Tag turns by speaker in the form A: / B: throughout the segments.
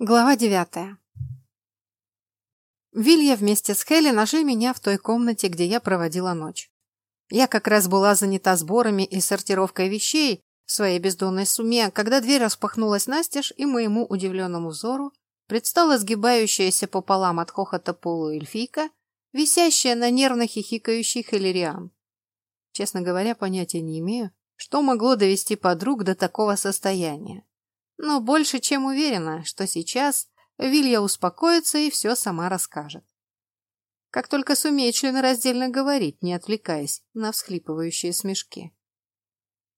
A: Глава девятая. Вилья вместе с Хелли нашли меня в той комнате, где я проводила ночь. Я как раз была занята сборами и сортировкой вещей в своей бездонной сумме, когда дверь распахнулась настежь, и моему удивленному взору предстала сгибающаяся пополам от хохота полуэльфийка, висящая на нервно хихикающий Хелериан. Честно говоря, понятия не имею, что могло довести подруг до такого состояния но больше чем уверена, что сейчас Вилья успокоится и все сама расскажет. Как только сумеет членораздельно говорить, не отвлекаясь на всхлипывающие смешки.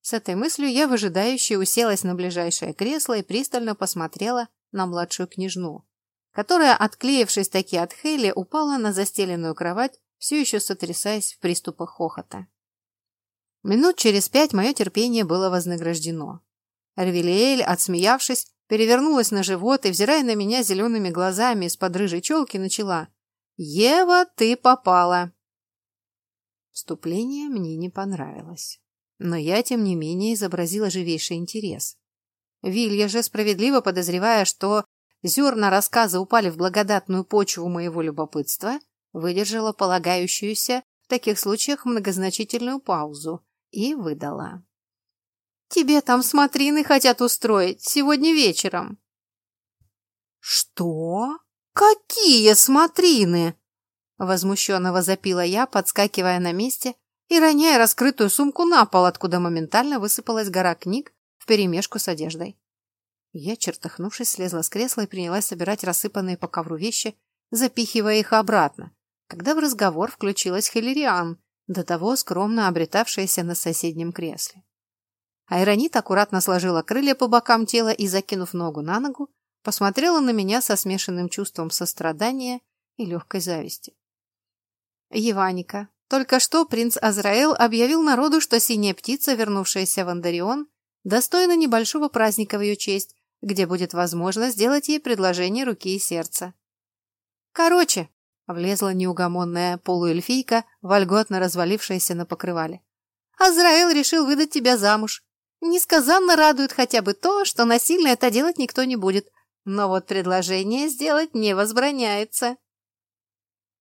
A: С этой мыслью я выжидающе уселась на ближайшее кресло и пристально посмотрела на младшую княжну, которая, отклеившись таки от Хейли, упала на застеленную кровать, все еще сотрясаясь в приступах хохота. Минут через пять мое терпение было вознаграждено. Арвелиэль, отсмеявшись, перевернулась на живот и, взирая на меня зелеными глазами из-под рыжей челки, начала. «Ева, ты попала!» Вступление мне не понравилось. Но я, тем не менее, изобразила живейший интерес. Вилья же, справедливо подозревая, что зерна рассказа упали в благодатную почву моего любопытства, выдержала полагающуюся в таких случаях многозначительную паузу и выдала. Тебе там смотрины хотят устроить сегодня вечером. Что? Какие смотрины? Возмущенно возопила я, подскакивая на месте и роняя раскрытую сумку на пол, откуда моментально высыпалась гора книг вперемешку с одеждой. Я, чертыхнувшись, слезла с кресла и принялась собирать рассыпанные по ковру вещи, запихивая их обратно, когда в разговор включилась Хиллериан, до того скромно обретавшаяся на соседнем кресле. Айронит аккуратно сложила крылья по бокам тела и, закинув ногу на ногу, посмотрела на меня со смешанным чувством сострадания и легкой зависти. Еваника. Только что принц Азраэл объявил народу, что синяя птица, вернувшаяся в Андарион, достойна небольшого праздника в ее честь, где будет возможно сделать ей предложение руки и сердца. Короче, влезла неугомонная полуэльфийка, вольготно развалившаяся на покрывале. Азраэл решил выдать тебя замуж. Несказанно радует хотя бы то, что насильно это делать никто не будет. Но вот предложение сделать не возбраняется.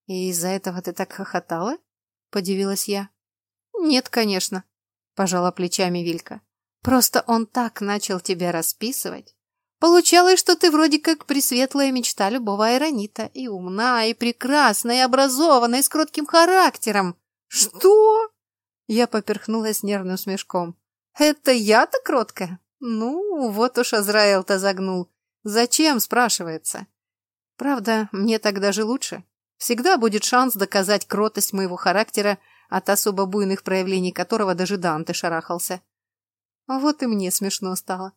A: «И из-за этого ты так хохотала?» — подивилась я. «Нет, конечно», — пожала плечами Вилька. «Просто он так начал тебя расписывать. Получалось, что ты вроде как пресветлая мечта любого айронита, и умна, и прекрасна, и образована, и с кротким характером. Что?» Я поперхнулась нервным смешком. Это я-то кроткая? Ну, вот уж Азраэл-то загнул. Зачем, спрашивается. Правда, мне так даже лучше. Всегда будет шанс доказать кротость моего характера, от особо буйных проявлений которого даже Данте шарахался. А вот и мне смешно стало.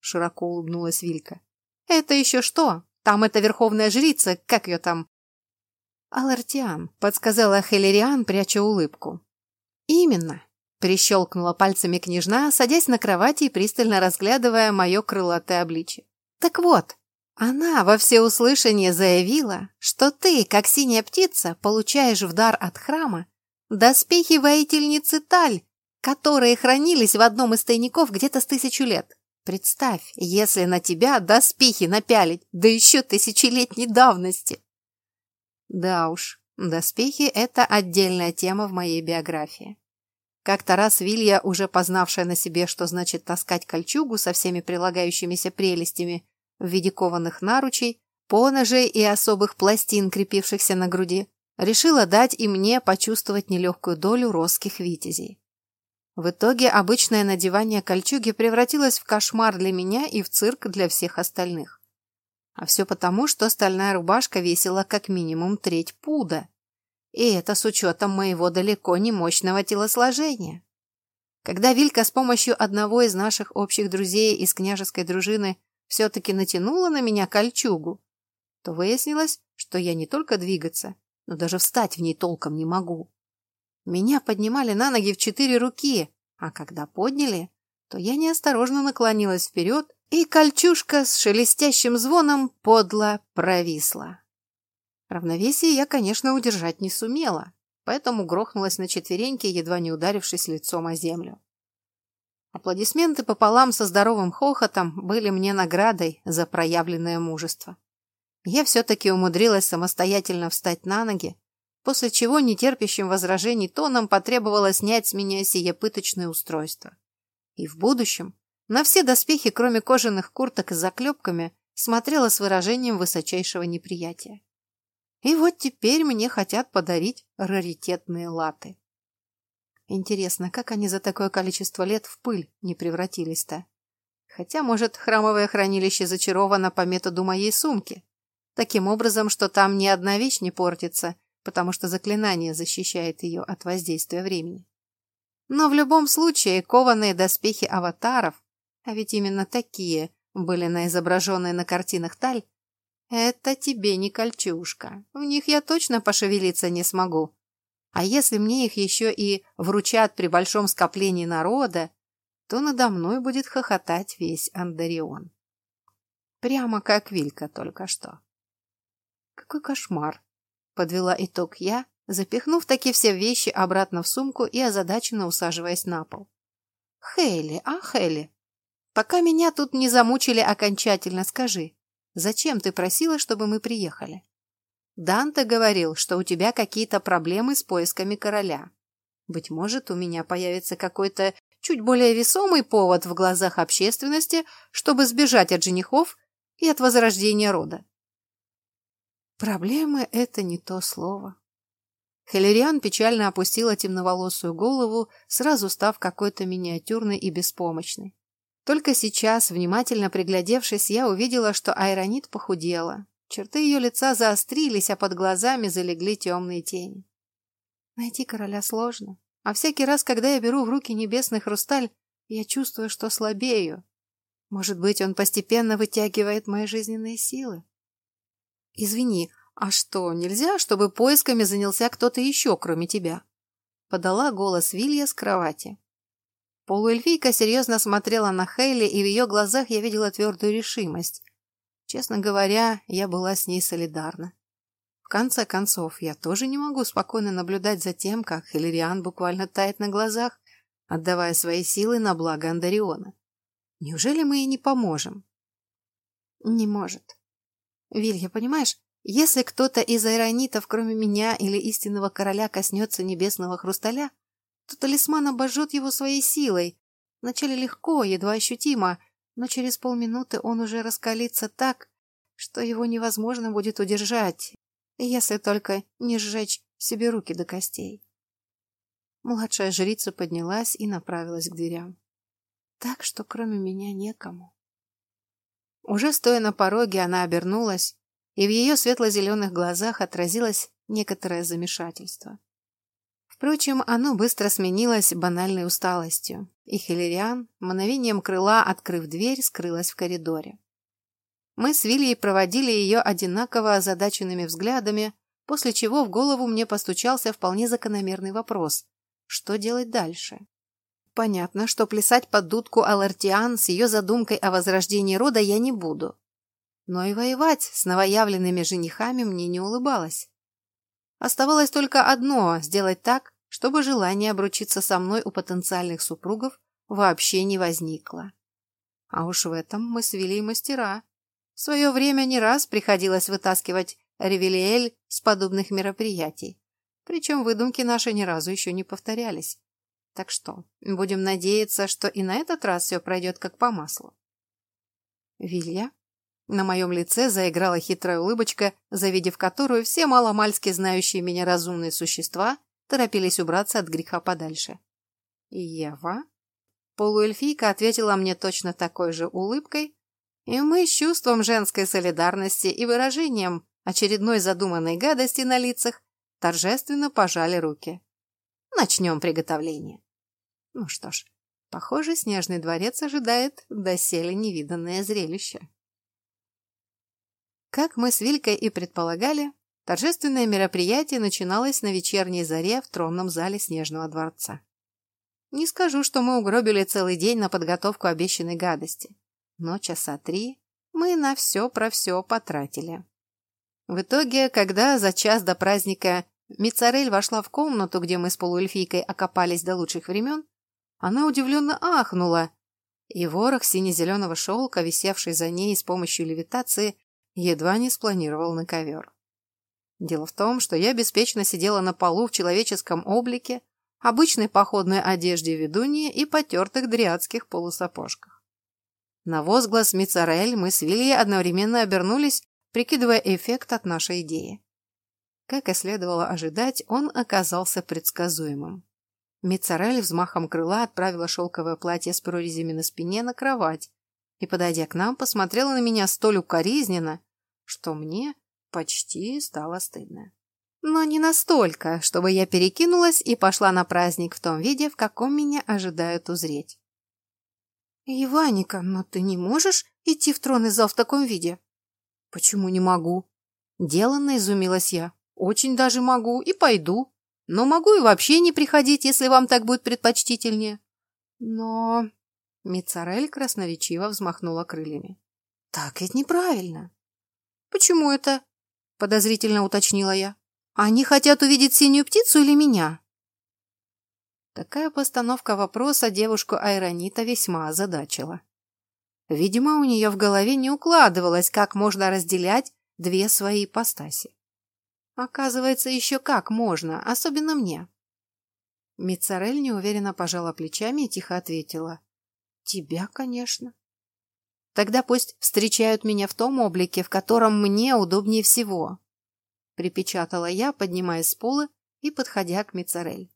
A: Широко улыбнулась Вилька. Это еще что? Там эта верховная жрица, как ее там? Алартиан, подсказала Хелериан, пряча улыбку. Именно. Прищелкнула пальцами княжна, садясь на кровати и пристально разглядывая мое крылатое обличье. Так вот, она во всеуслышание заявила, что ты, как синяя птица, получаешь в дар от храма доспехи воительницы Таль, которые хранились в одном из тайников где-то с тысячу лет. Представь, если на тебя доспехи напялить, да еще тысячелетней давности. Да уж, доспехи – это отдельная тема в моей биографии. Как-то раз Вилья, уже познавшая на себе, что значит таскать кольчугу со всеми прилагающимися прелестями в виде кованых наручей, поножей и особых пластин, крепившихся на груди, решила дать и мне почувствовать нелегкую долю росских витязей. В итоге обычное надевание кольчуги превратилось в кошмар для меня и в цирк для всех остальных. А все потому, что стальная рубашка весила как минимум треть пуда, и это с учетом моего далеко не мощного телосложения. Когда Вилька с помощью одного из наших общих друзей из княжеской дружины все-таки натянула на меня кольчугу, то выяснилось, что я не только двигаться, но даже встать в ней толком не могу. Меня поднимали на ноги в четыре руки, а когда подняли, то я неосторожно наклонилась вперед, и кольчужка с шелестящим звоном подло провисла. Равновесие я, конечно, удержать не сумела, поэтому грохнулась на четвереньки, едва не ударившись лицом о землю. Аплодисменты пополам со здоровым хохотом были мне наградой за проявленное мужество. Я все-таки умудрилась самостоятельно встать на ноги, после чего нетерпящим возражений тоном потребовала снять с меня сие пыточное устройство. И в будущем на все доспехи, кроме кожаных курток с заклепками, смотрела с выражением высочайшего неприятия. И вот теперь мне хотят подарить раритетные латы. Интересно, как они за такое количество лет в пыль не превратились-то? Хотя, может, храмовое хранилище зачаровано по методу моей сумки. Таким образом, что там ни одна вещь не портится, потому что заклинание защищает ее от воздействия времени. Но в любом случае, кованые доспехи аватаров, а ведь именно такие были на изображенной на картинах Таль, это тебе не кольчушка. В них я точно пошевелиться не смогу, а если мне их еще и вручат при большом скоплении народа, то надо мной будет хохотать весь Андарион. Прямо как Вилька только что. Какой кошмар! Подвела итог я, запихнув такие все вещи обратно в сумку и озадаченно усаживаясь на пол. Хейли, а Хейли, пока меня тут не замучили окончательно, скажи, зачем ты просила, чтобы мы приехали? Данте говорил, что у тебя какие-то проблемы с поисками короля. Быть может, у меня появится какой-то чуть более весомый повод в глазах общественности, чтобы сбежать от женихов и от возрождения рода. Проблемы — это не то слово. Хиллериан печально опустила темноволосую голову, сразу став какой-то миниатюрной и беспомощной. Только сейчас, внимательно приглядевшись, я увидела, что Айронит похудела, Черты ее лица заострились, а под глазами залегли темные тени. Найти короля сложно, а всякий раз, когда я беру в руки небесный хрусталь, я чувствую, что слабею. Может быть, он постепенно вытягивает мои жизненные силы? Извини, а что, нельзя, чтобы поисками занялся кто-то еще, кроме тебя? Подала голос Вилья с кровати. Полуэльфийка серьезно смотрела на Хейли, и в ее глазах я видела твердую решимость. Честно говоря, я была с ней солидарна. В конце концов, я тоже не могу спокойно наблюдать за тем, как Хиллериан буквально тает на глазах, отдавая свои силы на благо Андариона. Неужели мы ей не поможем? Не может. Вилья, понимаешь, если кто-то из айронитов, кроме меня или истинного короля, коснется небесного хрусталя, то талисман обожжет его своей силой. Вначале легко, едва ощутимо, но через полминуты он уже раскалится так, что его невозможно будет удержать, если только не сжечь себе руки до костей. Младшая жрица поднялась и направилась к дверям. Так что кроме меня некому. Уже стоя на пороге, она обернулась, и в ее светло-зеленых глазах отразилось некоторое замешательство. Впрочем, оно быстро сменилось банальной усталостью, и Хиллериан, мгновением крыла, открыв дверь, скрылась в коридоре. Мы с Вильей проводили ее одинаково озадаченными взглядами, после чего в голову мне постучался вполне закономерный вопрос – что делать дальше? Понятно, что плясать под дудку Алартиан с ее задумкой о возрождении рода я не буду. Но и воевать с новоявленными женихами мне не улыбалось. Оставалось только одно – сделать так, чтобы желание обручиться со мной у потенциальных супругов вообще не возникло. А уж в этом мы свели мастера. В свое время не раз приходилось вытаскивать Ревелиэль с подобных мероприятий. Причем выдумки наши ни разу еще не повторялись. Так что, будем надеяться, что и на этот раз все пройдет как по маслу. Вилья? На моем лице заиграла хитрая улыбочка, завидев которую все маломальски знающие меня разумные существа торопились убраться от греха подальше. «Ева?» Полуэльфийка ответила мне точно такой же улыбкой, и мы с чувством женской солидарности и выражением очередной задуманной гадости на лицах торжественно пожали руки. Начнем приготовление. Ну что ж, похоже, Снежный дворец ожидает доселе невиданное зрелище. Как мы с Вилькой и предполагали, Торжественное мероприятие начиналось на вечерней заре в тронном зале Снежного дворца. Не скажу, что мы угробили целый день на подготовку обещанной гадости, но часа три мы на все про все потратили. В итоге, когда за час до праздника Мицарель вошла в комнату, где мы с полуэльфийкой окопались до лучших времен, она удивленно ахнула, и ворох сине-зеленого шелка, висевший за ней с помощью левитации, едва не спланировал на ковер. Дело в том, что я беспечно сидела на полу в человеческом облике, обычной походной одежде ведуньи и потертых дриадских полусапожках. На возглас Мицарель мы с Вильей одновременно обернулись, прикидывая эффект от нашей идеи. Как и следовало ожидать, он оказался предсказуемым. Мицарель взмахом крыла отправила шелковое платье с прорезями на спине на кровать и, подойдя к нам, посмотрела на меня столь укоризненно, что мне почти стало стыдно. Но не настолько, чтобы я перекинулась и пошла на праздник в том виде, в каком меня ожидают узреть. «Иваника, но ты не можешь идти в тронный зал в таком виде?» «Почему не могу?» Деланно изумилась я. «Очень даже могу и пойду. Но могу и вообще не приходить, если вам так будет предпочтительнее». «Но...» Мицарель красноречиво взмахнула крыльями. «Так ведь неправильно». «Почему это?» подозрительно уточнила я. Они хотят увидеть синюю птицу или меня? Такая постановка вопроса девушку Айронита весьма озадачила. Видимо, у нее в голове не укладывалось, как можно разделять две свои ипостаси. Оказывается, еще как можно, особенно мне. Мицарель неуверенно пожала плечами и тихо ответила. «Тебя, конечно». Тогда пусть встречают меня в том облике, в котором мне удобнее всего. Припечатала я, поднимаясь с пола и подходя к Мицарель.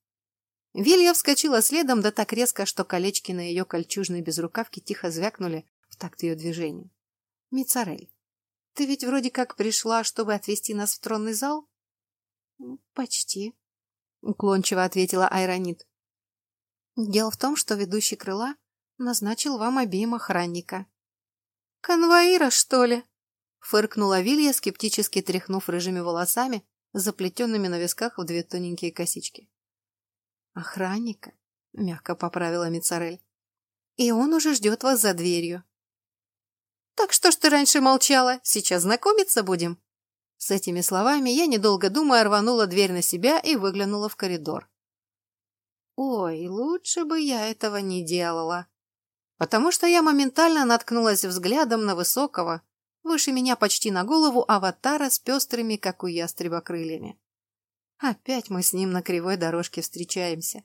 A: Вилья вскочила следом, да так резко, что колечки на ее кольчужной безрукавке тихо звякнули в такт ее движению. «Мицарель, ты ведь вроде как пришла, чтобы отвезти нас в тронный зал?» «Почти», — уклончиво ответила Айронит. «Дело в том, что ведущий крыла назначил вам обеим охранника. «Конвоира, что ли?» — фыркнула Вилья, скептически тряхнув рыжими волосами, заплетенными на висках в две тоненькие косички. «Охранника», — мягко поправила Мицарель. «И он уже ждет вас за дверью». «Так что ж ты раньше молчала? Сейчас знакомиться будем?» С этими словами я, недолго думая, рванула дверь на себя и выглянула в коридор. «Ой, лучше бы я этого не делала», потому что я моментально наткнулась взглядом на высокого, выше меня почти на голову, аватара с пестрыми, как у ястреба, крыльями. Опять мы с ним на кривой дорожке встречаемся.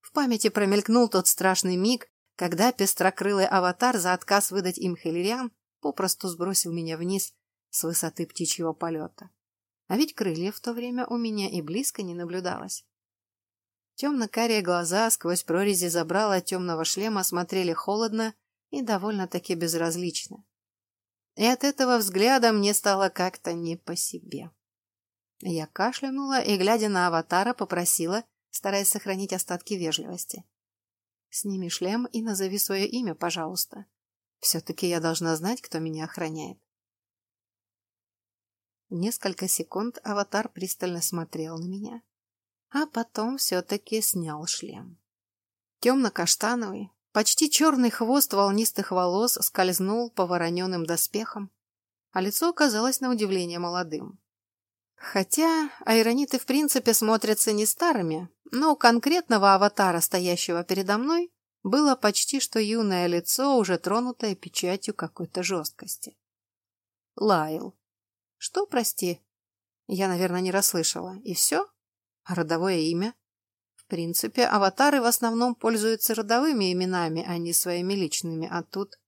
A: В памяти промелькнул тот страшный миг, когда пестрокрылый аватар за отказ выдать им хелериан попросту сбросил меня вниз с высоты птичьего полета. А ведь крыльев в то время у меня и близко не наблюдалось. Темно-карие глаза сквозь прорези забрала темного шлема смотрели холодно и довольно-таки безразлично. И от этого взгляда мне стало как-то не по себе. Я кашлянула и, глядя на аватара, попросила, стараясь сохранить остатки вежливости. «Сними шлем и назови свое имя, пожалуйста. Все-таки я должна знать, кто меня охраняет». Несколько секунд аватар пристально смотрел на меня а потом все-таки снял шлем. Темно-каштановый, почти черный хвост волнистых волос скользнул по вороненым доспехам, а лицо казалось на удивление молодым. Хотя айрониты в принципе смотрятся не старыми, но у конкретного аватара, стоящего передо мной, было почти что юное лицо, уже тронутое печатью какой-то жесткости. Лайл. Что, прости? Я, наверное, не расслышала. И все? А родовое имя? В принципе, аватары в основном пользуются родовыми именами, а не своими личными, а тут...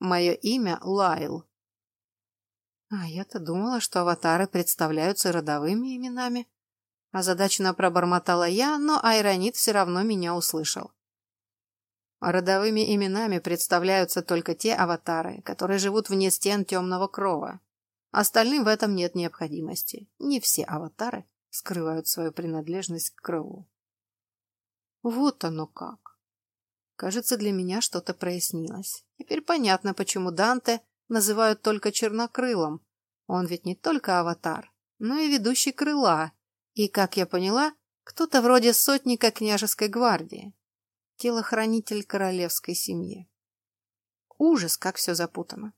A: Мое имя Лайл. А я-то думала, что аватары представляются родовыми именами. Озадаченно пробормотала я, но Айронит все равно меня услышал. Родовыми именами представляются только те аватары, которые живут вне стен темного крова. Остальным в этом нет необходимости. Не все аватары скрывают свою принадлежность к крылу. Вот оно как. Кажется, для меня что-то прояснилось. Теперь понятно, почему Данте называют только чернокрылом. Он ведь не только аватар, но и ведущий крыла. И, как я поняла, кто-то вроде сотника княжеской гвардии. Телохранитель королевской семьи. Ужас, как все запутано.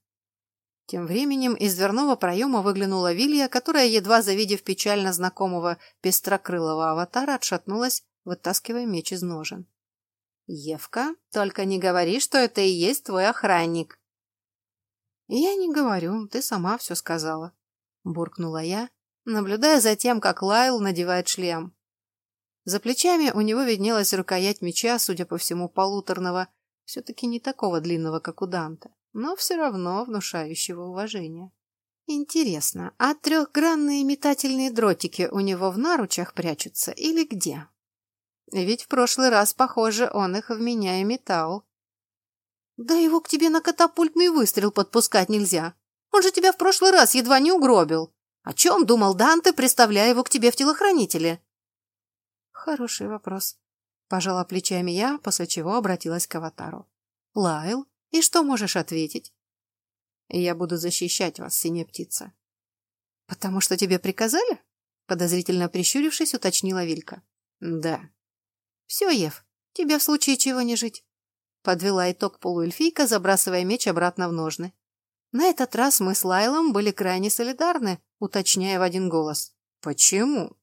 A: Тем временем из дверного проема выглянула Вилья, которая, едва завидев печально знакомого пестрокрылого аватара, отшатнулась, вытаскивая меч из ножен. Евка, только не говори, что это и есть твой охранник. Я не говорю, ты сама все сказала, буркнула я, наблюдая за тем, как Лайл надевает шлем. За плечами у него виднелась рукоять меча, судя по всему, полуторного, все-таки не такого длинного, как у Данта, но все равно внушающего уважения. Интересно, а трехгранные метательные дротики у него в наручах прячутся или где? Ведь в прошлый раз, похоже, он их в меня и метал. Да его к тебе на катапультный выстрел подпускать нельзя. Он же тебя в прошлый раз едва не угробил. О чем думал Данте, приставляя его к тебе в телохранителе? Хороший вопрос. Пожала плечами я, после чего обратилась к аватару. Лайл, и что можешь ответить? Я буду защищать вас, синяя птица. Потому что тебе приказали? Подозрительно прищурившись, уточнила Вилька. Да. Все, Ев, тебе в случае чего не жить. Подвела итог полуэльфийка, забрасывая меч обратно в ножны. На этот раз мы с Лайлом были крайне солидарны, уточняя в один голос. Почему?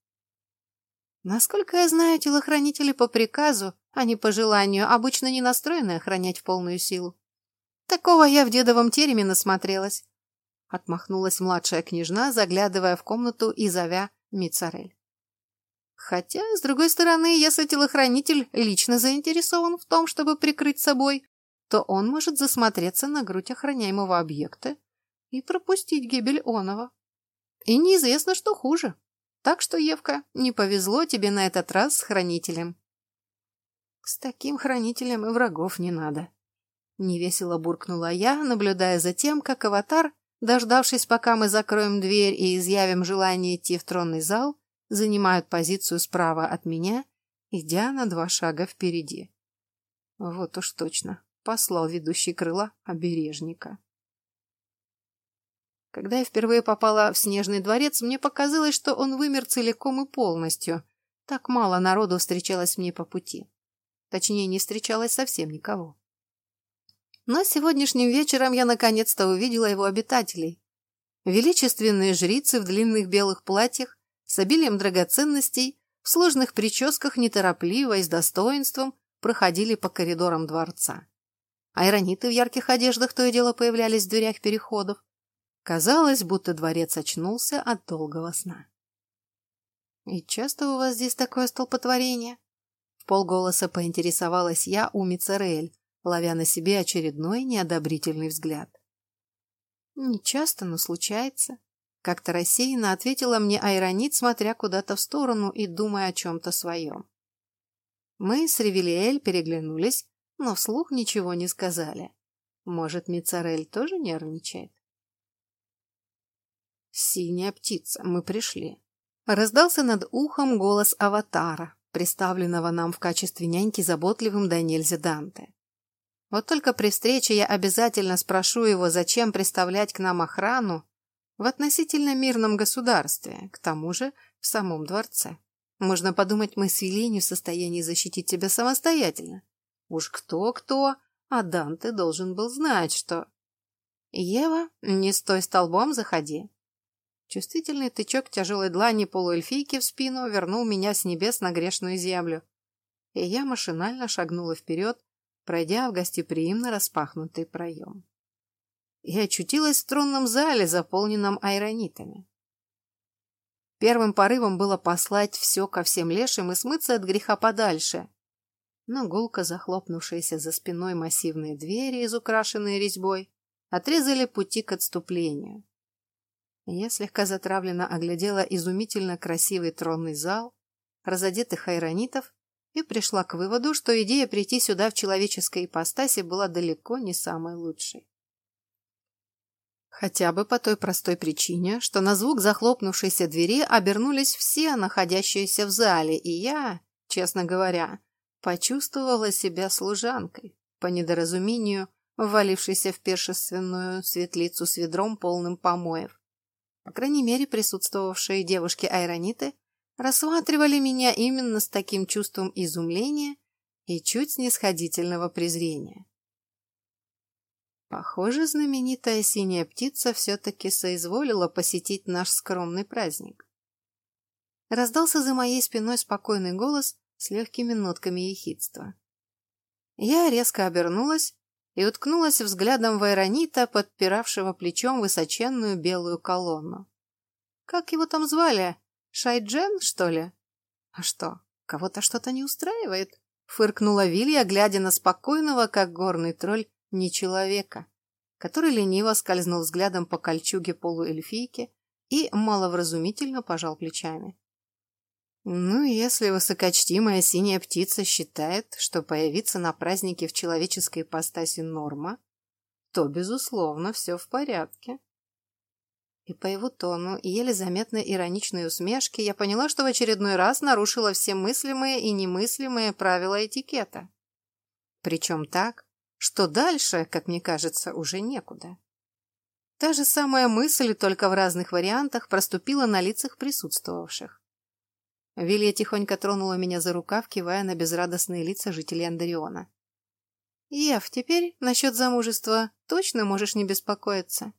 A: Насколько я знаю, телохранители по приказу, а не по желанию, обычно не настроены охранять в полную силу. Такого я в дедовом тереме насмотрелась. Отмахнулась младшая княжна, заглядывая в комнату и зовя Мицарель. Хотя, с другой стороны, если телохранитель лично заинтересован в том, чтобы прикрыть собой, то он может засмотреться на грудь охраняемого объекта и пропустить гибель оного. И неизвестно, что хуже. Так что, Евка, не повезло тебе на этот раз с хранителем. С таким хранителем и врагов не надо. Невесело буркнула я, наблюдая за тем, как аватар, дождавшись, пока мы закроем дверь и изъявим желание идти в тронный зал, занимают позицию справа от меня, идя на два шага впереди. Вот уж точно, послал ведущий крыла обережника. Когда я впервые попала в Снежный дворец, мне показалось, что он вымер целиком и полностью. Так мало народу встречалось мне по пути. Точнее, не встречалось совсем никого. Но сегодняшним вечером я наконец-то увидела его обитателей. Величественные жрицы в длинных белых платьях с обилием драгоценностей, в сложных прическах неторопливо и с достоинством проходили по коридорам дворца. Айрониты в ярких одеждах то и дело появлялись в дверях переходов. Казалось, будто дворец очнулся от долгого сна. «И часто у вас здесь такое столпотворение?» В полголоса поинтересовалась я у Мицерель, ловя на себе очередной неодобрительный взгляд. «Не часто, но случается», как-то рассеянно ответила мне Айронит, смотря куда-то в сторону и думая о чем-то своем. Мы с Ревелиэль переглянулись, но вслух ничего не сказали. Может, Мицарель тоже нервничает? «Синяя птица, мы пришли». Раздался над ухом голос аватара, представленного нам в качестве няньки заботливым до нельзя Данте. Вот только при встрече я обязательно спрошу его, зачем представлять к нам охрану, в относительно мирном государстве, к тому же в самом дворце. Можно подумать, мы с Вилей в состоянии защитить себя самостоятельно. Уж кто-кто, а Данте должен был знать, что... Ева, не стой столбом, заходи. Чувствительный тычок тяжелой длани полуэльфийки в спину вернул меня с небес на грешную землю. И я машинально шагнула вперед, пройдя в гостеприимно распахнутый проем и очутилась в тронном зале, заполненном айронитами. Первым порывом было послать все ко всем лешим и смыться от греха подальше. Но гулко захлопнувшиеся за спиной массивные двери, изукрашенные резьбой, отрезали пути к отступлению. Я слегка затравленно оглядела изумительно красивый тронный зал, разодетых айронитов, и пришла к выводу, что идея прийти сюда в человеческой ипостаси была далеко не самой лучшей. Хотя бы по той простой причине, что на звук захлопнувшейся двери обернулись все находящиеся в зале, и я, честно говоря, почувствовала себя служанкой, по недоразумению, ввалившейся в пиршественную светлицу с ведром полным помоев. По крайней мере, присутствовавшие девушки-айрониты рассматривали меня именно с таким чувством изумления и чуть снисходительного презрения. Похоже, знаменитая синяя птица все-таки соизволила посетить наш скромный праздник. Раздался за моей спиной спокойный голос с легкими нотками ехидства. Я резко обернулась и уткнулась взглядом в Айронита, подпиравшего плечом высоченную белую колонну. Как его там звали? Шайджен, что ли? А что, кого-то что-то не устраивает? Фыркнула Вилья, глядя на спокойного, как горный тролль, не человека, который лениво скользнул взглядом по кольчуге полуэльфийки и маловразумительно пожал плечами. Ну, если высокочтимая синяя птица считает, что появиться на празднике в человеческой ипостаси норма, то, безусловно, все в порядке. И по его тону и еле заметной ироничной усмешке я поняла, что в очередной раз нарушила все мыслимые и немыслимые правила этикета. Причем так, что дальше, как мне кажется, уже некуда. Та же самая мысль, только в разных вариантах, проступила на лицах присутствовавших. Вилья тихонько тронула меня за рукав, кивая на безрадостные лица жителей Андариона. «Ев, теперь насчет замужества точно можешь не беспокоиться?»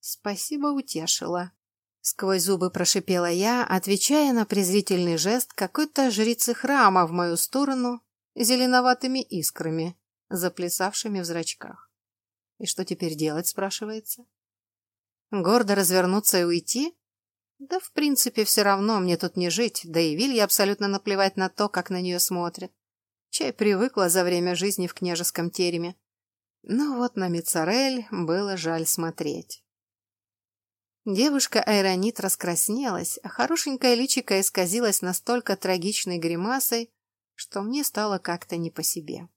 A: «Спасибо, утешила». Сквозь зубы прошипела я, отвечая на презрительный жест какой-то жрицы храма в мою сторону зеленоватыми искрами, заплясавшими в зрачках. «И что теперь делать?» – спрашивается. «Гордо развернуться и уйти?» Да, в принципе, все равно мне тут не жить, да и Вилья абсолютно наплевать на то, как на нее смотрит. Чай привыкла за время жизни в княжеском тереме. Но вот на Мицарель было жаль смотреть. Девушка Айронит раскраснелась, а хорошенькая личико исказилась настолько трагичной гримасой, что мне стало как-то не по себе.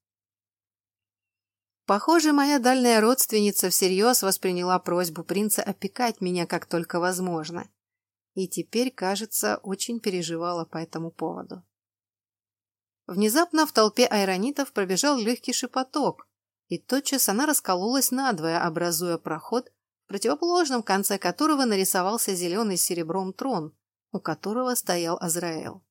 A: Похоже, моя дальняя родственница всерьез восприняла просьбу принца опекать меня как только возможно — и теперь, кажется, очень переживала по этому поводу. Внезапно в толпе айронитов пробежал легкий шепоток, и тотчас она раскололась надвое, образуя проход, противоположном конце которого нарисовался зеленый с серебром трон, у которого стоял Азраэл.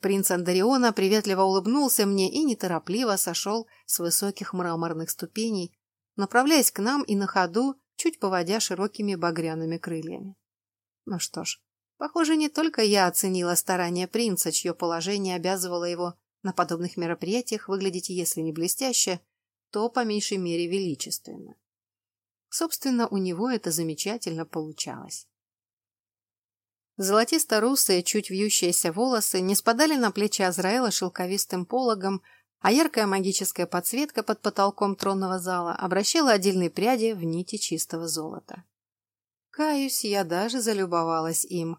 A: Принц Андариона приветливо улыбнулся мне и неторопливо сошел с высоких мраморных ступеней, направляясь к нам и на ходу, чуть поводя широкими багряными крыльями. Ну что ж, похоже, не только я оценила старания принца, чье положение обязывало его на подобных мероприятиях выглядеть, если не блестяще, то по меньшей мере величественно. Собственно, у него это замечательно получалось. Золотисто-русые, чуть вьющиеся волосы не спадали на плечи Азраэла шелковистым пологом, а яркая магическая подсветка под потолком тронного зала обращала отдельные пряди в нити чистого золота. Каюсь, я даже залюбовалась им.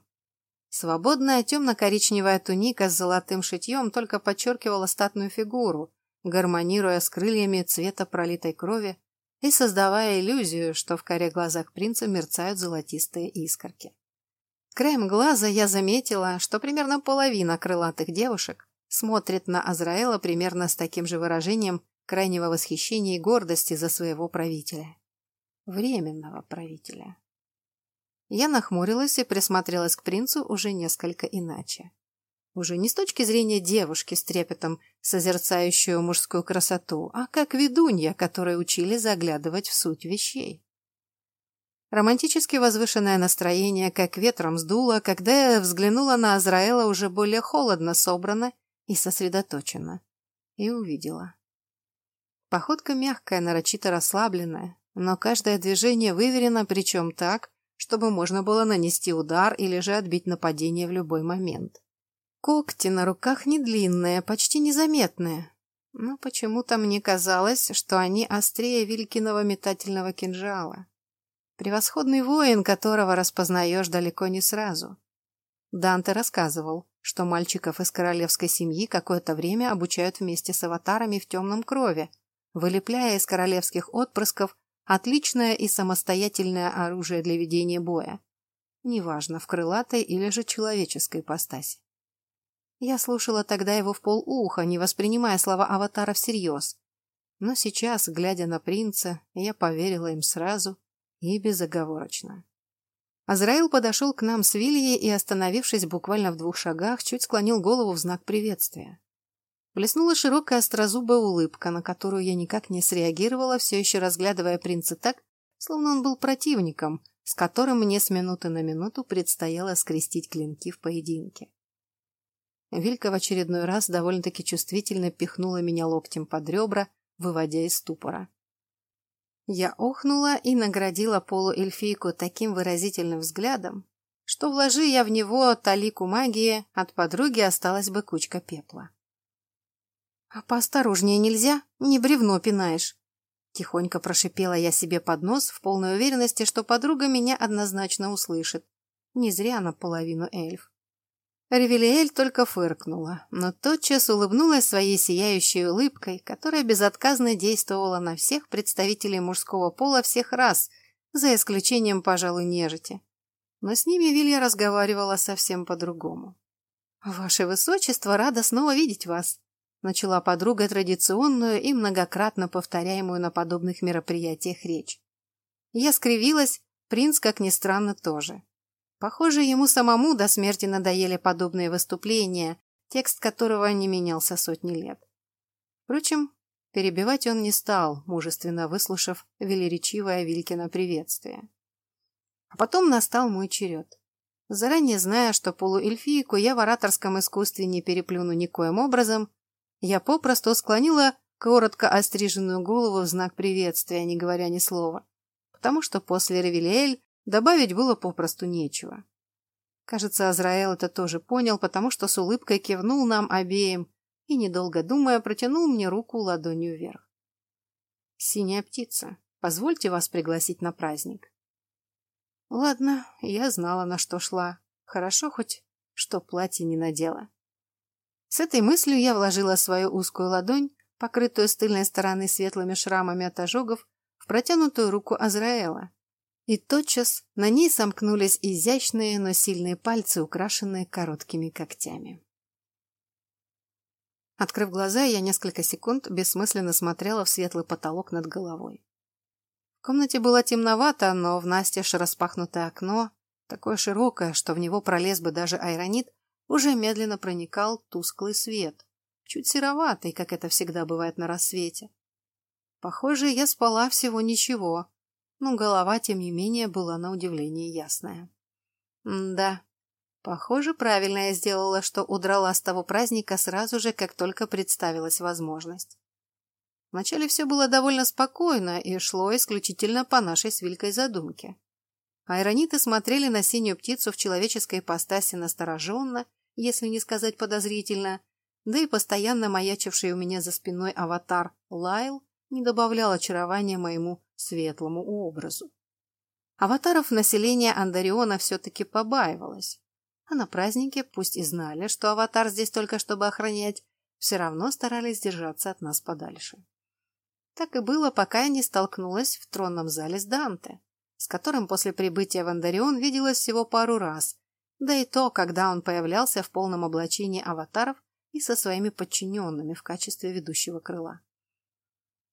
A: Свободная темно-коричневая туника с золотым шитьем только подчеркивала статную фигуру, гармонируя с крыльями цвета пролитой крови и создавая иллюзию, что в коре глазах принца мерцают золотистые искорки. Краем глаза я заметила, что примерно половина крылатых девушек смотрит на Азраэла примерно с таким же выражением крайнего восхищения и гордости за своего правителя. Временного правителя. Я нахмурилась и присмотрелась к принцу уже несколько иначе. Уже не с точки зрения девушки с трепетом, созерцающую мужскую красоту, а как ведунья, которой учили заглядывать в суть вещей. Романтически возвышенное настроение как ветром сдуло, когда я взглянула на Азраэла уже более холодно собрано и сосредоточенно. И увидела. Походка мягкая, нарочито расслабленная, но каждое движение выверено, причем так, чтобы можно было нанести удар или же отбить нападение в любой момент. Когти на руках не длинные, почти незаметные, но почему-то мне казалось, что они острее Вилькиного метательного кинжала. Превосходный воин, которого распознаешь далеко не сразу. Данте рассказывал, что мальчиков из королевской семьи какое-то время обучают вместе с аватарами в темном крови, вылепляя из королевских отпрысков Отличное и самостоятельное оружие для ведения боя. Неважно, в крылатой или же человеческой постаси. Я слушала тогда его в полуха, не воспринимая слова аватара всерьез. Но сейчас, глядя на принца, я поверила им сразу и безоговорочно. Азраил подошел к нам с Вильей и, остановившись буквально в двух шагах, чуть склонил голову в знак приветствия. Блеснула широкая острозубая улыбка, на которую я никак не среагировала, все еще разглядывая принца так, словно он был противником, с которым мне с минуты на минуту предстояло скрестить клинки в поединке. Вилька в очередной раз довольно-таки чувствительно пихнула меня локтем под ребра, выводя из ступора. Я охнула и наградила полуэльфийку таким выразительным взглядом, что вложи я в него талику магии, от подруги осталась бы кучка пепла. «А поосторожнее нельзя? Не бревно пинаешь!» Тихонько прошипела я себе под нос в полной уверенности, что подруга меня однозначно услышит. Не зря она половину эльф. Ревелиэль только фыркнула, но тотчас улыбнулась своей сияющей улыбкой, которая безотказно действовала на всех представителей мужского пола всех раз, за исключением, пожалуй, нежити. Но с ними Вилья разговаривала совсем по-другому. «Ваше Высочество, рада снова видеть вас», — начала подруга традиционную и многократно повторяемую на подобных мероприятиях речь. Я скривилась, принц, как ни странно, тоже. Похоже, ему самому до смерти надоели подобные выступления, текст которого не менялся сотни лет. Впрочем, перебивать он не стал, мужественно выслушав велеречивое Вилькино приветствие. А потом настал мой черед. Заранее зная, что полуэльфийку я в ораторском искусстве не переплюну никоим образом, я попросту склонила коротко остриженную голову в знак приветствия, не говоря ни слова, потому что после Ревелиэль Добавить было попросту нечего. Кажется, Азраэл это тоже понял, потому что с улыбкой кивнул нам обеим и, недолго думая, протянул мне руку ладонью вверх. «Синяя птица, позвольте вас пригласить на праздник». Ладно, я знала, на что шла. Хорошо хоть, что платье не надела. С этой мыслью я вложила свою узкую ладонь, покрытую с тыльной стороны светлыми шрамами от ожогов, в протянутую руку Азраэла и тотчас на ней сомкнулись изящные, но сильные пальцы, украшенные короткими когтями. Открыв глаза, я несколько секунд бессмысленно смотрела в светлый потолок над головой. В комнате было темновато, но в настежь распахнутое окно, такое широкое, что в него пролез бы даже айронит, уже медленно проникал тусклый свет, чуть сероватый, как это всегда бывает на рассвете. Похоже, я спала всего ничего, но голова, тем не менее, была на удивление ясная. Да, похоже, правильно я сделала, что удрала с того праздника сразу же, как только представилась возможность. Вначале все было довольно спокойно и шло исключительно по нашей с Вилькой задумке. Айрониты смотрели на синюю птицу в человеческой ипостаси настороженно, если не сказать подозрительно, да и постоянно маячивший у меня за спиной аватар Лайл не добавлял очарования моему светлому образу. Аватаров населения Андариона все-таки побаивалось. А на празднике, пусть и знали, что аватар здесь только чтобы охранять, все равно старались держаться от нас подальше. Так и было, пока я не столкнулась в тронном зале с Данте, с которым после прибытия в Андарион виделась всего пару раз, да и то, когда он появлялся в полном облачении аватаров и со своими подчиненными в качестве ведущего крыла.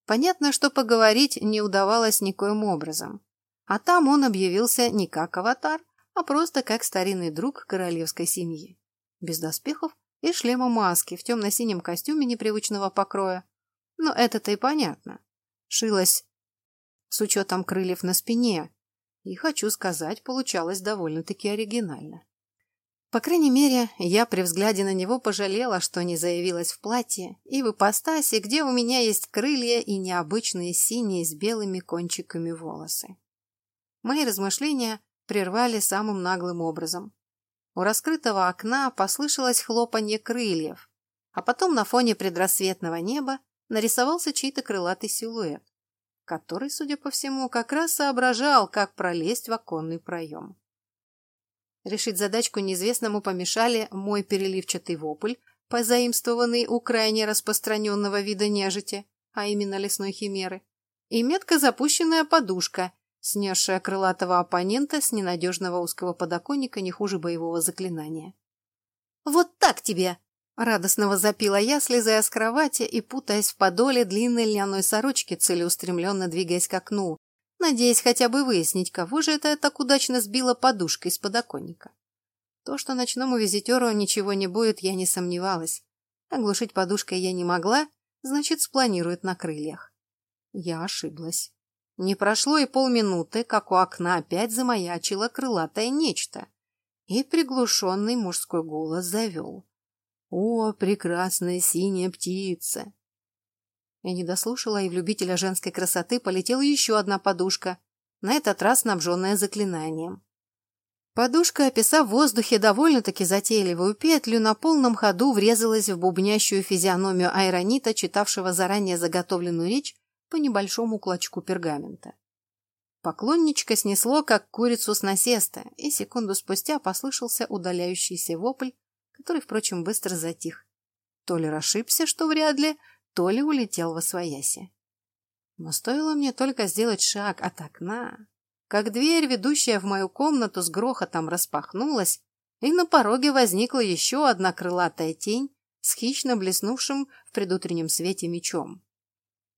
A: Понятно, что поговорить не удавалось никоим образом. А там он объявился не как аватар, а просто как старинный друг королевской семьи. Без доспехов и шлема маски в темно-синем костюме непривычного покроя. Но это-то и понятно. Шилась с учетом крыльев на спине. И, хочу сказать, получалось довольно-таки оригинально. По крайней мере, я при взгляде на него пожалела, что не заявилась в платье и в ипостаси, где у меня есть крылья и необычные синие с белыми кончиками волосы. Мои размышления прервали самым наглым образом. У раскрытого окна послышалось хлопанье крыльев, а потом на фоне предрассветного неба нарисовался чей-то крылатый силуэт, который, судя по всему, как раз соображал, как пролезть в оконный проем. Решить задачку неизвестному помешали мой переливчатый вопль, позаимствованный у крайне распространенного вида нежити, а именно лесной химеры, и метко запущенная подушка, снесшая крылатого оппонента с ненадежного узкого подоконника не хуже боевого заклинания. «Вот так тебе!» — радостно возопила я, слезая с кровати и путаясь в подоле длинной льняной сорочки, целеустремленно двигаясь к окну, надеясь хотя бы выяснить, кого же это так удачно сбила подушкой из подоконника. То, что ночному визитеру ничего не будет, я не сомневалась. Оглушить подушкой я не могла, значит, спланирует на крыльях. Я ошиблась. Не прошло и полминуты, как у окна опять замаячило крылатое нечто, и приглушенный мужской голос завел. «О, прекрасная синяя птица!» Я не дослушала, и в любителя женской красоты полетела еще одна подушка, на этот раз снабженная заклинанием. Подушка, описав в воздухе довольно-таки затейливую петлю, на полном ходу врезалась в бубнящую физиономию айронита, читавшего заранее заготовленную речь по небольшому клочку пергамента. Поклонничка снесло, как курицу с насеста, и секунду спустя послышался удаляющийся вопль, который, впрочем, быстро затих. То ли расшибся, что вряд ли, то ли улетел во свояси. Но стоило мне только сделать шаг от окна, как дверь, ведущая в мою комнату, с грохотом распахнулась, и на пороге возникла еще одна крылатая тень с хищно блеснувшим в предутреннем свете мечом.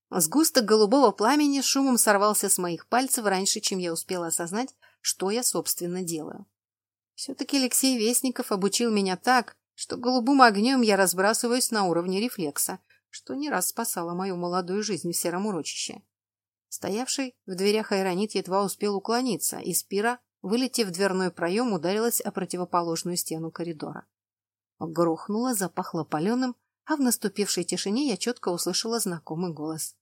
A: Сгусток голубого пламени шумом сорвался с моих пальцев раньше, чем я успела осознать, что я, собственно, делаю. Все-таки Алексей Вестников обучил меня так, что голубым огнем я разбрасываюсь на уровне рефлекса, что не раз спасала мою молодую жизнь в сером урочище. Стоявший в дверях Айронит едва успел уклониться, и Спира, вылетев в дверной проем, ударилась о противоположную стену коридора. Грохнуло, запахло паленым, а в наступившей тишине я четко услышала знакомый голос.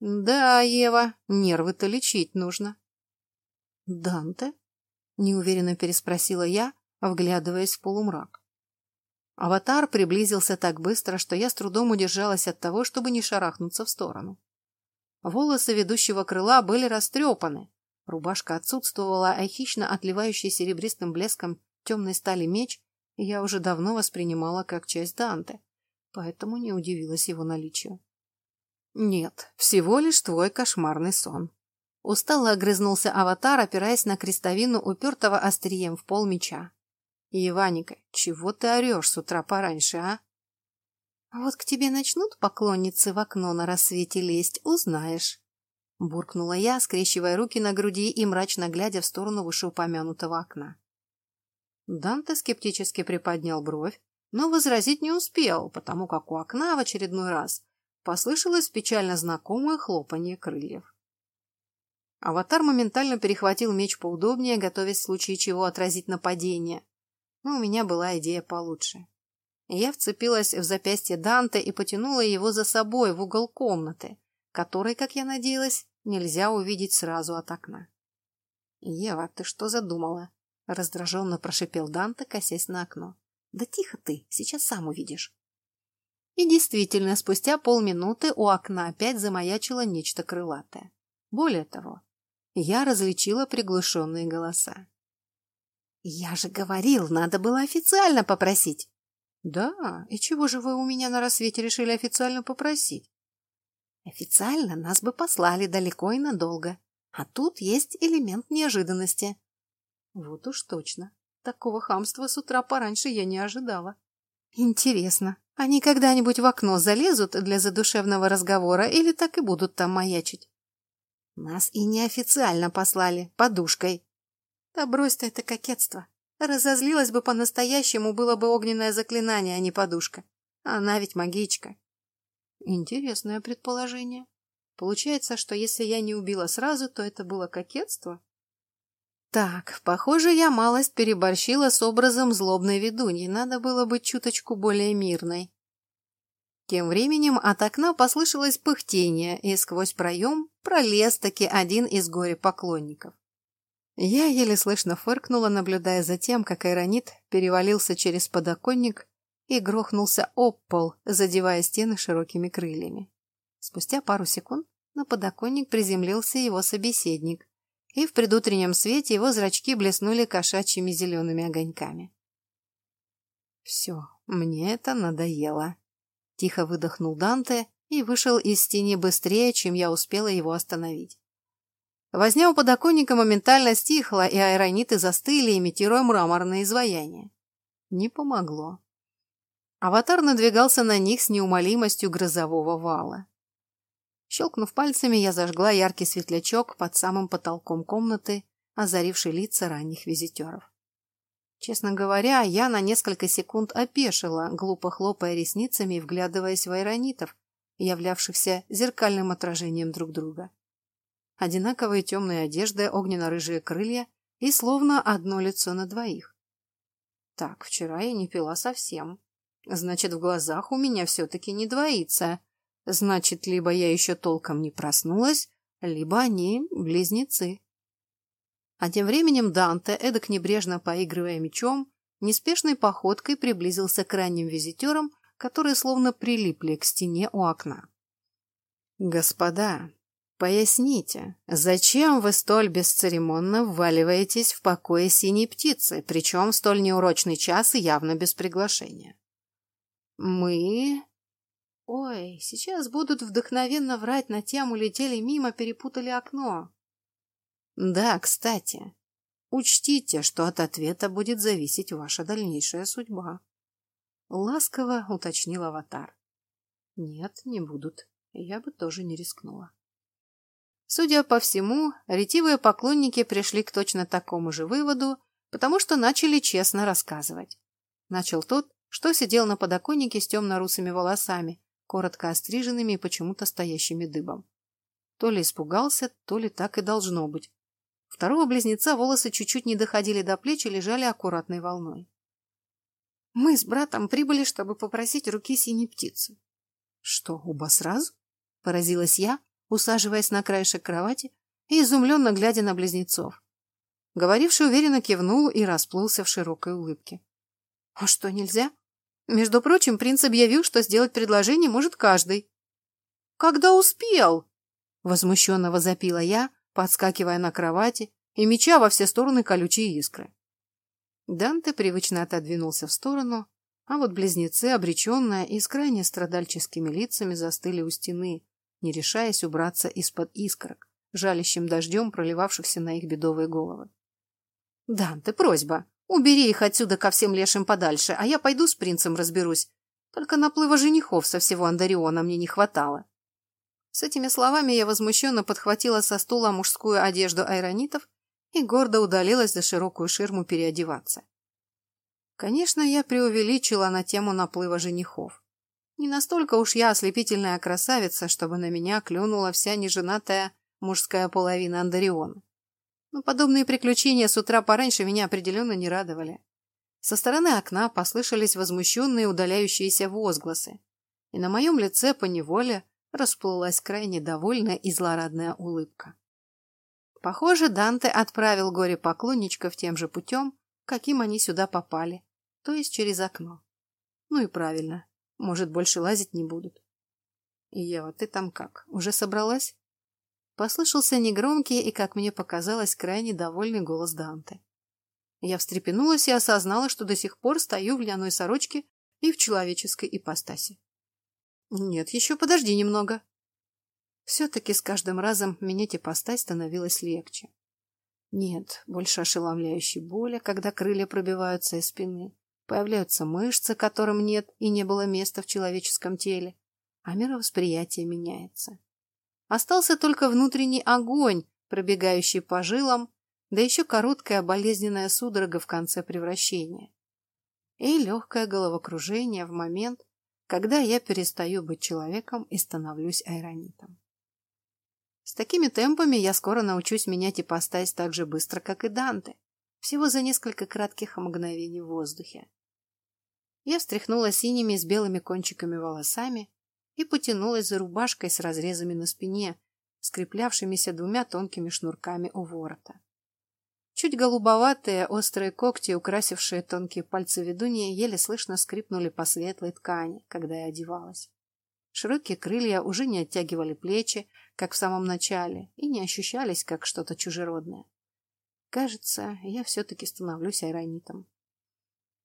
A: «Да, Ева, нервы-то лечить нужно». «Данте?» — неуверенно переспросила я, вглядываясь в полумрак. Аватар приблизился так быстро, что я с трудом удержалась от того, чтобы не шарахнуться в сторону. Волосы ведущего крыла были растрепаны, рубашка отсутствовала, а хищно отливающий серебристым блеском темной стали меч я уже давно воспринимала как часть Данте, поэтому не удивилась его наличию. «Нет, всего лишь твой кошмарный сон». Устало огрызнулся аватар, опираясь на крестовину, упертого острием в пол меча. Иваника, чего ты орешь с утра пораньше, а? Вот к тебе начнут поклонницы в окно на рассвете лезть, узнаешь. Буркнула я, скрещивая руки на груди и мрачно глядя в сторону вышеупомянутого окна. Данте скептически приподнял бровь, но возразить не успел, потому как у окна в очередной раз послышалось печально знакомое хлопанье крыльев. Аватар моментально перехватил меч поудобнее, готовясь в случае чего отразить нападение, но у меня была идея получше. Я вцепилась в запястье Данте и потянула его за собой в угол комнаты, который, как я надеялась, нельзя увидеть сразу от окна. «Ева, ты что задумала?» — раздраженно прошипел Данте, косясь на окно. «Да тихо ты, сейчас сам увидишь». И действительно, спустя полминуты у окна опять замаячило нечто крылатое. Более того, я различила приглушенные голоса. «Я же говорил, надо было официально попросить». «Да, и чего же вы у меня на рассвете решили официально попросить?» «Официально нас бы послали далеко и надолго, а тут есть элемент неожиданности». «Вот уж точно. Такого хамства с утра пораньше я не ожидала». «Интересно, они когда-нибудь в окно залезут для задушевного разговора или так и будут там маячить?» «Нас и неофициально послали, подушкой», да брось ты это кокетство. Разозлилась бы по-настоящему, было бы огненное заклинание, а не подушка. Она ведь магичка. Интересное предположение. Получается, что если я не убила сразу, то это было кокетство? Так, похоже, я малость переборщила с образом злобной ведуньи. Надо было быть чуточку более мирной. Тем временем от окна послышалось пыхтение, и сквозь проем пролез таки один из горе-поклонников. Я еле слышно фыркнула, наблюдая за тем, как Айронит перевалился через подоконник и грохнулся об пол, задевая стены широкими крыльями. Спустя пару секунд на подоконник приземлился его собеседник, и в предутреннем свете его зрачки блеснули кошачьими зелеными огоньками. «Все, мне это надоело», — тихо выдохнул Данте и вышел из тени быстрее, чем я успела его остановить. Возня у подоконника моментально стихла, и аэрониты застыли, имитируя мраморное изваяние. Не помогло. Аватар надвигался на них с неумолимостью грозового вала. Щелкнув пальцами, я зажгла яркий светлячок под самым потолком комнаты, озаривший лица ранних визитеров. Честно говоря, я на несколько секунд опешила, глупо хлопая ресницами и вглядываясь в аэронитов, являвшихся зеркальным отражением друг друга одинаковые темные одежды, огненно-рыжие крылья и словно одно лицо на двоих. Так, вчера я не пила совсем. Значит, в глазах у меня все-таки не двоится. Значит, либо я еще толком не проснулась, либо они близнецы. А тем временем Данте, эдак небрежно поигрывая мечом, неспешной походкой приблизился к ранним визитерам, которые словно прилипли к стене у окна. «Господа, поясните, зачем вы столь бесцеремонно вваливаетесь в покое синей птицы, причем в столь неурочный час и явно без приглашения?» «Мы...» «Ой, сейчас будут вдохновенно врать на тему «летели мимо, перепутали окно». «Да, кстати, учтите, что от ответа будет зависеть ваша дальнейшая судьба». Ласково уточнил аватар. «Нет, не будут. Я бы тоже не рискнула». Судя по всему, ретивые поклонники пришли к точно такому же выводу, потому что начали честно рассказывать. Начал тот, что сидел на подоконнике с темно-русыми волосами, коротко остриженными и почему-то стоящими дыбом. То ли испугался, то ли так и должно быть. Второго близнеца волосы чуть-чуть не доходили до плеч и лежали аккуратной волной. Мы с братом прибыли, чтобы попросить руки синей птицы. Что, оба сразу? Поразилась я, усаживаясь на краешек кровати и изумленно глядя на близнецов. Говоривший уверенно кивнул и расплылся в широкой улыбке. А что, нельзя? Между прочим, принц объявил, что сделать предложение может каждый. «Когда успел?» Возмущенно возопила я, подскакивая на кровати и меча во все стороны колючие искры. Данте привычно отодвинулся в сторону, а вот близнецы, обреченные и с крайне страдальческими лицами, застыли у стены, не решаясь убраться из-под искорок, жалящим дождем, проливавшихся на их бедовые головы. «Данте, просьба!» Убери их отсюда ко всем лешим подальше, а я пойду с принцем разберусь. Только наплыва женихов со всего Андариона мне не хватало. С этими словами я возмущенно подхватила со стула мужскую одежду айронитов и гордо удалилась за широкую ширму переодеваться. Конечно, я преувеличила на тему наплыва женихов. Не настолько уж я ослепительная красавица, чтобы на меня клюнула вся неженатая мужская половина Андариона но подобные приключения с утра пораньше меня определенно не радовали. Со стороны окна послышались возмущенные удаляющиеся возгласы, и на моем лице поневоле расплылась крайне довольная и злорадная улыбка. Похоже, Данте отправил горе-поклонничков тем же путем, каким они сюда попали, то есть через окно. Ну и правильно, может, больше лазить не будут. Ева, ты там как, уже собралась? Послышался негромкий и, как мне показалось, крайне довольный голос Данте. Я встрепенулась и осознала, что до сих пор стою в ляной сорочке и в человеческой ипостаси. Нет, еще подожди немного. Все-таки с каждым разом менять ипостась становилось легче. Нет, больше ошеломляющей боли, когда крылья пробиваются из спины, появляются мышцы, которым нет и не было места в человеческом теле, а мировосприятие меняется. Остался только внутренний огонь, пробегающий по жилам, да еще короткая болезненная судорога в конце превращения. И легкое головокружение в момент, когда я перестаю быть человеком и становлюсь айронитом. С такими темпами я скоро научусь менять ипостась так же быстро, как и Данте, всего за несколько кратких мгновений в воздухе. Я встряхнула синими с белыми кончиками волосами, и потянулась за рубашкой с разрезами на спине, скреплявшимися двумя тонкими шнурками у ворота. Чуть голубоватые острые когти, украсившие тонкие пальцы ведунья, еле слышно скрипнули по светлой ткани, когда я одевалась. Широкие крылья уже не оттягивали плечи, как в самом начале, и не ощущались, как что-то чужеродное. Кажется, я все-таки становлюсь айронитом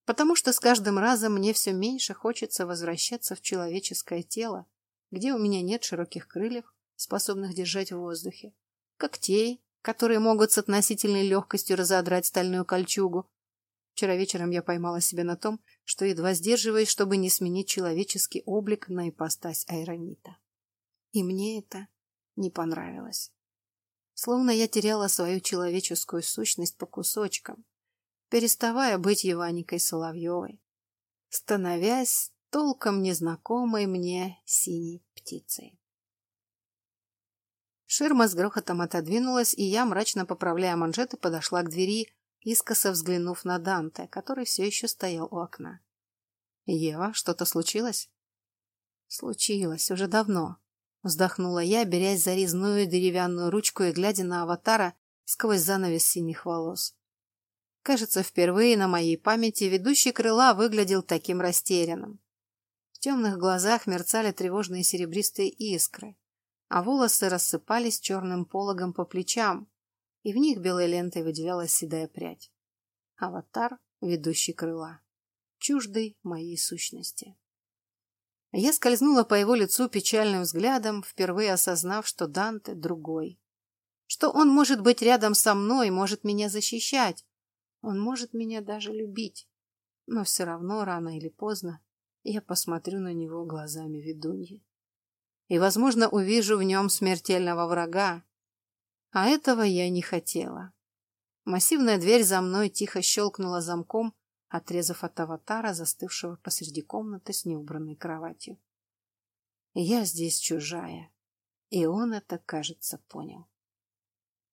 A: потому что с каждым разом мне все меньше хочется возвращаться в человеческое тело, где у меня нет широких крыльев, способных держать в воздухе, когтей, которые могут с относительной легкостью разодрать стальную кольчугу. Вчера вечером я поймала себя на том, что едва сдерживаюсь, чтобы не сменить человеческий облик на ипостась айронита. И мне это не понравилось. Словно я теряла свою человеческую сущность по кусочкам, переставая быть Еваникой Соловьевой, становясь толком незнакомой мне синей птицей. Ширма с грохотом отодвинулась, и я, мрачно поправляя манжеты, подошла к двери, искоса взглянув на Данте, который все еще стоял у окна. Ева, что-то случилось? Случилось, уже давно. Вздохнула я, берясь за резную деревянную ручку и глядя на аватара сквозь занавес синих волос. Кажется, впервые на моей памяти ведущий крыла выглядел таким растерянным. В темных глазах мерцали тревожные серебристые искры, а волосы рассыпались черным пологом по плечам, и в них белой лентой выделялась седая прядь. Аватар, ведущий крыла, чуждый моей сущности. Я скользнула по его лицу печальным взглядом, впервые осознав, что Данте другой. Что он может быть рядом со мной, может меня защищать. Он может меня даже любить. Но все равно, рано или поздно, я посмотрю на него глазами ведуньи. И, возможно, увижу в нем смертельного врага. А этого я не хотела. Массивная дверь за мной тихо щелкнула замком, отрезав от аватара, застывшего посреди комнаты с неубранной кроватью. Я здесь чужая, и он это, кажется, понял.